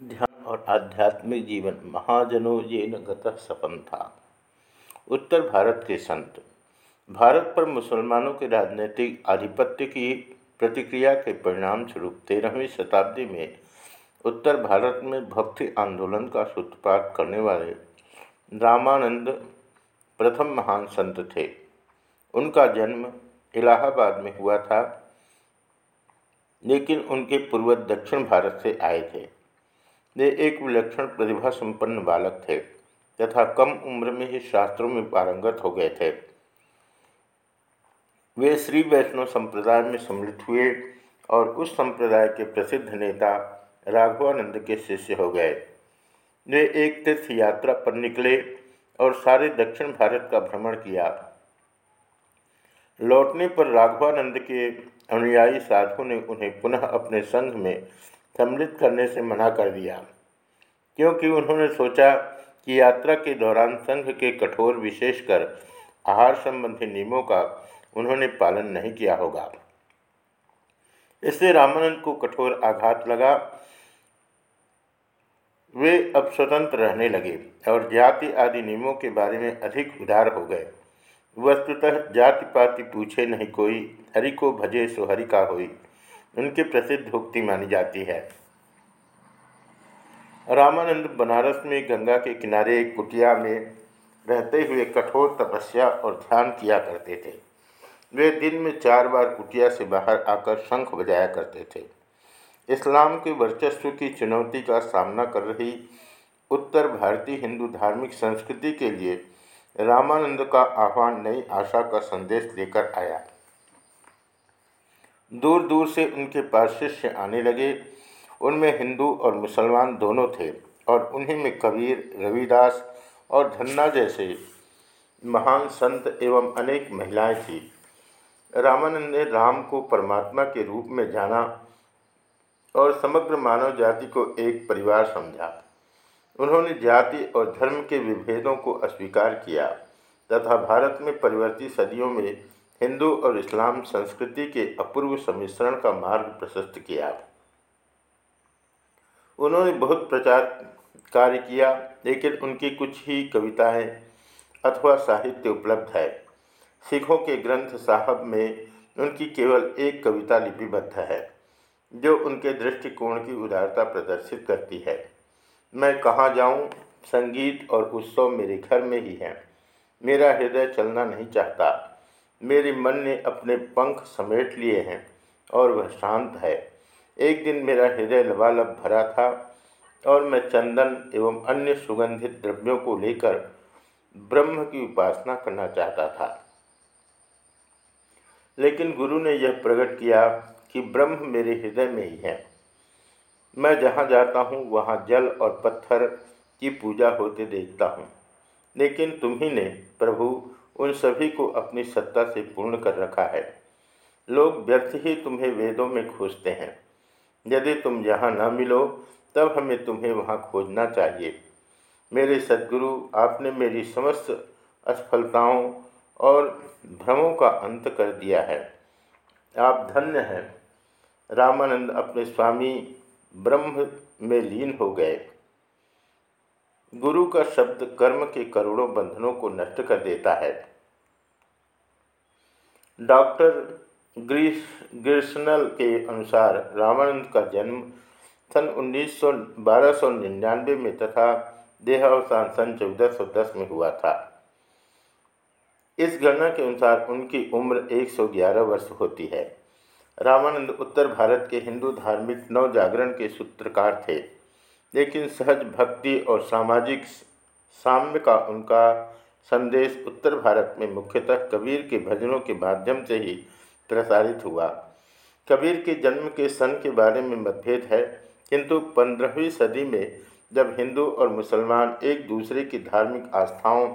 ध्यान और आध्यात्मिक जीवन, महाजनों ये गत सपन था उत्तर भारत के संत। भारत पर मुसलमानों के राजनीतिक आधिपत्य की प्रतिक्रिया के परिणाम स्वरूप तेरहवीं शताब्दी में उत्तर भारत में भक्ति आंदोलन का सूत्रपात करने वाले रामानंद प्रथम महान संत थे। उनका जन्म इलाहाबाद में हुआ था, लेकिन उनके पूर्वज दक्षिण भारत से आए थे। वे एक विलक्षण प्रतिभा संपन्न बालक थे, तथा कम उम्र में ही शास्त्रों में पारंगत हो गए थे। वे श्री वैष्णव संप्रदाय में सम्मिलित हुए और उस संप्रदाय के प्रसिद्ध नेता राघवानंद के शिष्य हो गए। वे एक तीर्थ यात्रा पर निकले और सारे दक्षिण भारत का भ्रमण किया। लौटने पर राघवानंद के अनुयायी साधु ने उन्हें पुनः अपने संघ में सम्मिलित करने से मना कर दिया। क्योंकि उन्होंने सोचा कि यात्रा के दौरान संघ के कठोर विशेषकर आहार संबंधी नियमों का उन्होंने पालन नहीं किया होगा। इससे रामानंद को कठोर आघात लगा। वे अब स्वतंत्र रहने लगे और जाति आदि नियमों के बारे में अधिक उदार हो गए। वस्तुतः जाति पाति पूछे नहीं कोई, हरि को भजे सो हरि का होई। उनकी प्रसिद्ध उक्ति मानी जाती है। रामानंद बनारस में गंगा के किनारे एक कुटिया में रहते हुए कठोर तपस्या और ध्यान किया करते थे। वे दिन में चार बार कुटिया से बाहर आकर शंख बजाया करते थे। इस्लाम के वर्चस्व की चुनौती का सामना कर रही उत्तर भारतीय हिंदू धार्मिक संस्कृति के लिए रामानंद का आह्वान नई आशा का संदेश लेकर आया। दूर दूर से उनके पास शिष्य आने लगे। उनमें हिंदू और मुसलमान दोनों थे और उन्हीं में कबीर, रविदास और धन्ना जैसे महान संत एवं अनेक महिलाएँ थीं। रामानंद ने राम को परमात्मा के रूप में जाना और समग्र मानव जाति को एक परिवार समझा। उन्होंने जाति और धर्म के विभेदों को अस्वीकार किया तथा भारत में परिवर्ती सदियों में हिंदू और इस्लाम संस्कृति के अपूर्व सम्मिश्रण का मार्ग प्रशस्त किया। उन्होंने बहुत प्रचार कार्य किया, लेकिन उनकी कुछ ही कविताएँ अथवा साहित्य उपलब्ध है। सिखों के ग्रंथ साहब में उनकी केवल एक कविता लिपिबद्ध है, जो उनके दृष्टिकोण की उदारता प्रदर्शित करती है। मैं कहाँ जाऊँ? संगीत और उत्सव मेरे घर में ही है। मेरा हृदय चलना नहीं चाहता। मेरे मन ने अपने पंख समेट लिए हैं और वह शांत है। एक दिन मेरा हृदय लबालब भरा था और मैं चंदन एवं अन्य सुगंधित द्रव्यों को लेकर ब्रह्म की उपासना करना चाहता था। लेकिन गुरु ने यह प्रकट किया कि ब्रह्म मेरे हृदय में ही है। मैं जहाँ जाता हूँ, वहाँ जल और पत्थर की पूजा होते देखता हूँ। लेकिन तुम्ही ने, प्रभु उन सभी को अपनी सत्ता से पूर्ण कर रखा है। लोग व्यर्थ ही तुम्हें वेदों में खोजते हैं। यदि तुम यहाँ न मिलो, तब हमें तुम्हें वहाँ खोजना चाहिए। मेरे सदगुरु, आपने मेरी समस्त असफलताओं और भ्रमों का अंत कर दिया है। आप धन्य हैं। रामानंद अपने स्वामी ब्रह्म में लीन हो गए। गुरु का शब्द कर्म के करोड़ों बंधनों को नष्ट कर देता है। डॉक्टर ग्रीस ग्रीसनल के अनुसार रामानंद का जन्म सन उन्नीस सौ बारह सौ निन्यानवे में तथा देहावसान सन चौदह दस में हुआ था। इस गणना के अनुसार उनकी उम्र 111 वर्ष होती है। रामानंद उत्तर भारत के हिंदू धार्मिक नव जागरण के सूत्रकार थे। लेकिन सहज भक्ति और सामाजिक साम्य का उनका संदेश उत्तर भारत में मुख्यतः कबीर के भजनों के माध्यम से ही प्रसारित हुआ। कबीर के जन्म के सन के बारे में मतभेद है, किंतु पंद्रहवीं सदी में जब हिंदू और मुसलमान एक दूसरे की धार्मिक आस्थाओं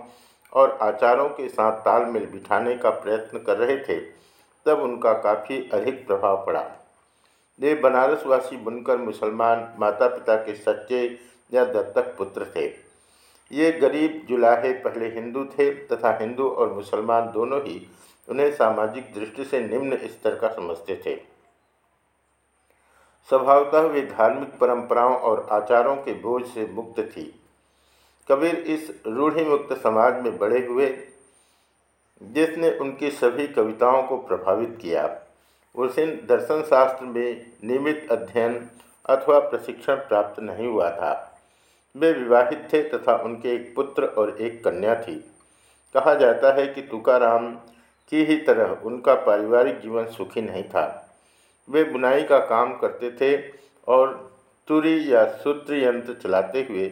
और आचारों के साथ तालमेल बिठाने का प्रयत्न कर रहे थे, तब उनका काफ़ी अधिक प्रभाव पड़ा। वे बनारसवासी बुनकर मुसलमान माता पिता के सच्चे या दत्तक पुत्र थे। ये गरीब जुलाहे पहले हिंदू थे तथा हिंदू और मुसलमान दोनों ही उन्हें सामाजिक दृष्टि से निम्न स्तर का समझते थे। स्वभावतः वे धार्मिक परंपराओं और आचारों के बोझ से मुक्त थी। कबीर इस रूढ़िमुक्त समाज में बड़े हुए, जिसने उनकी सभी कविताओं को प्रभावित किया। उसे दर्शन शास्त्र में नियमित अध्ययन अथवा प्रशिक्षण प्राप्त नहीं हुआ था। वे विवाहित थे तथा उनके एक पुत्र और एक कन्या थी। कहा जाता है कि तुकाराम की ही तरह उनका पारिवारिक जीवन सुखी नहीं था। वे बुनाई का काम करते थे और तुरी या सूत्र यंत्र चलाते हुए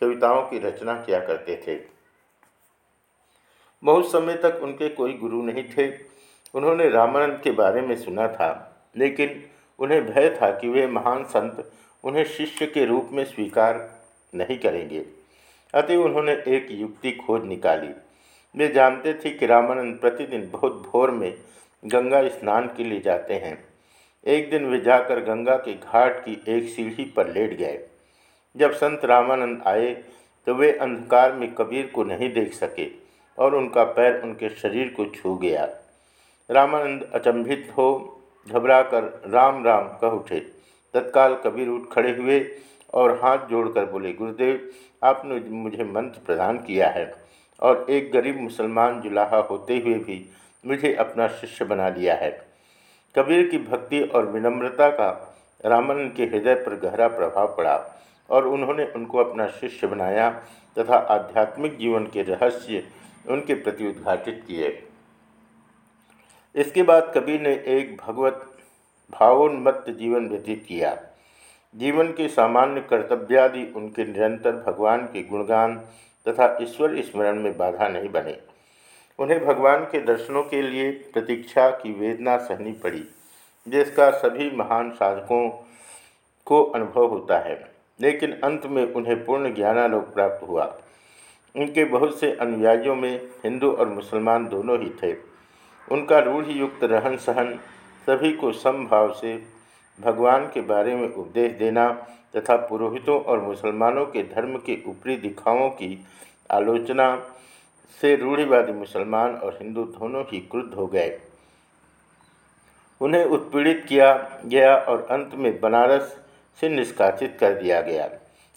कविताओं की रचना किया करते थे। बहुत समय तक उनके कोई गुरु नहीं थे। उन्होंने रामानंद के बारे में सुना था, लेकिन उन्हें भय था कि वे महान संत उन्हें शिष्य के रूप में स्वीकार नहीं करेंगे। अतः उन्होंने एक युक्ति खोज निकाली। वे जानते थे कि रामानंद प्रतिदिन बहुत भोर में गंगा स्नान के लिए जाते हैं। एक दिन वे जाकर गंगा के घाट की एक सीढ़ी पर लेट गए। जब संत रामानंद आए तो वे अंधकार में कबीर को नहीं देख सके और उनका पैर उनके शरीर को छू गया। रामानंद अचंभित हो, घबराकर राम राम कह उठे। तत्काल कबीर उठ खड़े हुए और हाथ जोड़कर बोले, गुरुदेव, आपने मुझे मंत्र प्रदान किया है और एक गरीब मुसलमान जुलाहा होते हुए भी मुझे अपना शिष्य बना लिया है। कबीर की भक्ति और विनम्रता का रामन के हृदय पर गहरा प्रभाव पड़ा और उन्होंने उनको अपना शिष्य बनाया तथा आध्यात्मिक जीवन के रहस्य उनके प्रति उद्घाटित किए। इसके बाद कबीर ने एक भगवत भावोन्मत्त जीवन व्यतीत किया। जीवन के सामान्य कर्तव्यादि उनके निरंतर भगवान के गुणगान तथा ईश्वर स्मरण में बाधा नहीं बने। उन्हें भगवान के दर्शनों के लिए प्रतीक्षा की वेदना सहनी पड़ी, जिसका सभी महान साधकों को अनुभव होता है। लेकिन अंत में उन्हें पूर्ण ज्ञानालोक प्राप्त हुआ। उनके बहुत से अनुयायियों में हिंदू और मुसलमान दोनों ही थे। उनका रूढ़ युक्त रहन सहन सभी को समभाव से भगवान के बारे में उपदेश देना तथा पुरोहितों और मुसलमानों के धर्म के ऊपरी दिखावों की आलोचना से रूढ़िवादी मुसलमान और हिंदू दोनों ही क्रुद्ध हो गए। उन्हें उत्पीड़ित किया गया और अंत में बनारस से निष्कासित कर दिया गया।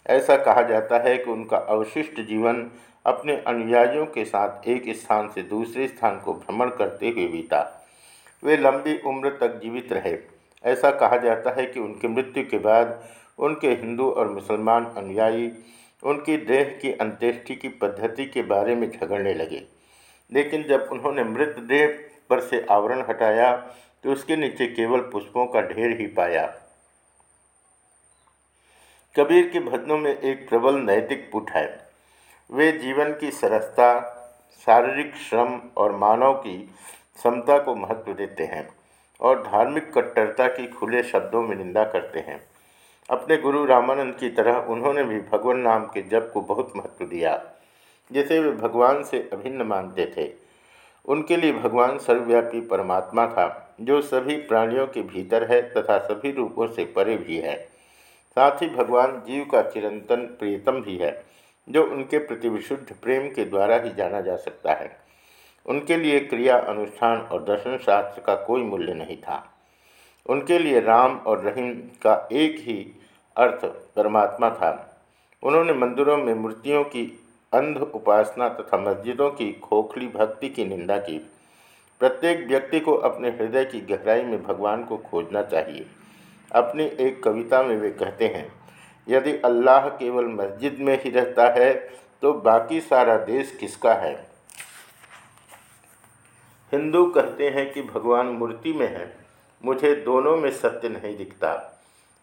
ऐसा कहा जाता है कि उनका अवशिष्ट जीवन अपने अनुयायियों के साथ एक स्थान से दूसरे स्थान को भ्रमण करते हुए बीता। वे लंबी उम्र तक जीवित रहे। ऐसा कहा जाता है कि उनकी मृत्यु के बाद उनके हिंदू और मुसलमान अनुयायी उनकी देह की अंत्येष्टि की पद्धति के बारे में झगड़ने लगे। लेकिन जब उन्होंने मृतदेह पर से आवरण हटाया तो उसके नीचे केवल पुष्पों का ढेर ही पाया। कबीर के भजनों में एक प्रबल नैतिक पुट है। वे जीवन की सरसता, शारीरिक श्रम और मानव की क्षमता को महत्व देते हैं और धार्मिक कट्टरता की खुले शब्दों में निंदा करते हैं। अपने गुरु रामानंद की तरह उन्होंने भी भगवान नाम के जप को बहुत महत्व दिया, जिसे वे भगवान से अभिन्न मानते थे। उनके लिए भगवान सर्वव्यापी परमात्मा था, जो सभी प्राणियों के भीतर है तथा सभी रूपों से परे भी है। साथ ही भगवान जीव का चिरंतन प्रियतम भी है। जो उनके प्रति विशुद्ध प्रेम के द्वारा ही जाना जा सकता है। उनके लिए क्रिया, अनुष्ठान और दर्शन शास्त्र का कोई मूल्य नहीं था। उनके लिए राम और रहीम का एक ही अर्थ परमात्मा था। उन्होंने मंदिरों में मूर्तियों की अंध उपासना तथा मस्जिदों की खोखली भक्ति की निंदा की। प्रत्येक व्यक्ति को अपने हृदय की गहराई में भगवान को खोजना चाहिए। अपनी एक कविता में वे कहते हैं यदि अल्लाह केवल मस्जिद में ही रहता है तो बाकी सारा देश किसका है? हिंदू कहते हैं कि भगवान मूर्ति में है। मुझे दोनों में सत्य नहीं दिखता।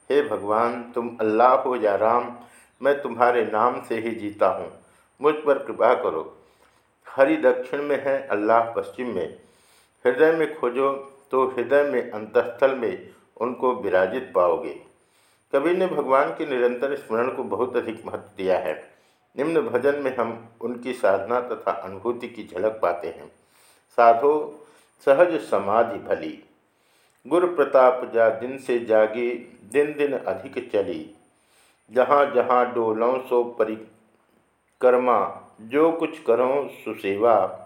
हे भगवान, तुम अल्लाह हो या राम, मैं तुम्हारे नाम से ही जीता हूँ। मुझ पर कृपा करो। हरि दक्षिण में है, अल्लाह पश्चिम में। हृदय में खोजो तो हृदय में, अंतस्थल में उनको विराजित पाओगे। कबीर ने भगवान के निरंतर स्मरण को बहुत अधिक महत्व दिया है। निम्न भजन में हम उनकी साधना तथा अनुभूति की झलक पाते हैं। साधो, सहज समाधि भली। गुरु प्रताप जा, दिन से जागी, दिन दिन अधिक चली। जहाँ जहाँ डोलों सो परिक्रमा, जो कुछ करो सुसेवा।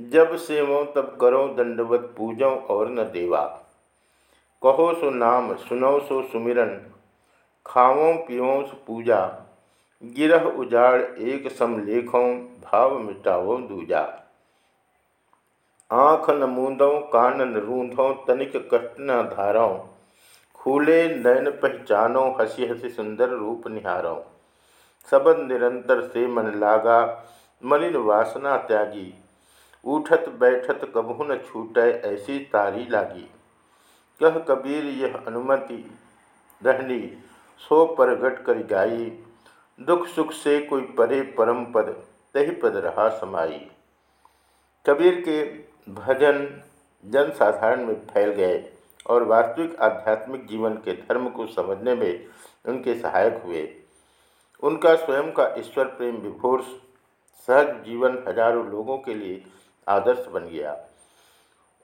जब सेवों तब करो दंडवत पूजों और न देवा। कहो सो नाम, सुनो सो सुमिरन खाओ पियो सो पूजा, गिरह उजाड़ एक सम लेखों, भाव मिटाओ दूजा। आँख न मूंदों, कान न रूंधों, तनिक कष्ट न धारों, खूले नयन पहचानो, हसी हसी सुंदर रूप निहारो। सबद निरंतर से मन लागा, मलिन वासना त्यागी, उठत बैठत कबहू न छूटे, ऐसी तारी लागी। कह कबीर यह अनुमति रहनी, सो परगट कर गाई दुख सुख से कोई परे परम पद, तही पद रहा समाई। कबीर के भजन जन साधारण में फैल गए और वास्तविक आध्यात्मिक जीवन के धर्म को समझने में उनके सहायक हुए। उनका स्वयं का ईश्वर प्रेम विभोर, सहज जीवन हज़ारों लोगों के लिए आदर्श बन गया।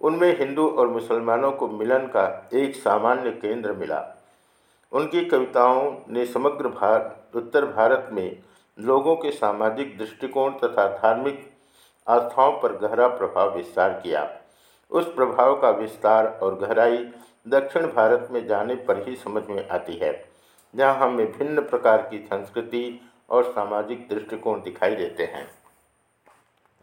उनमें हिंदू और मुसलमानों को मिलन का एक सामान्य केंद्र मिला। उनकी कविताओं ने समग्र भारत, उत्तर भारत में लोगों के सामाजिक दृष्टिकोण तथा धार्मिक आस्थाओं पर गहरा प्रभाव विस्तार किया। उस प्रभाव का विस्तार और गहराई दक्षिण भारत में जाने पर ही समझ में आती है, जहाँ हमें भिन्न प्रकार की संस्कृति और सामाजिक दृष्टिकोण दिखाई देते हैं।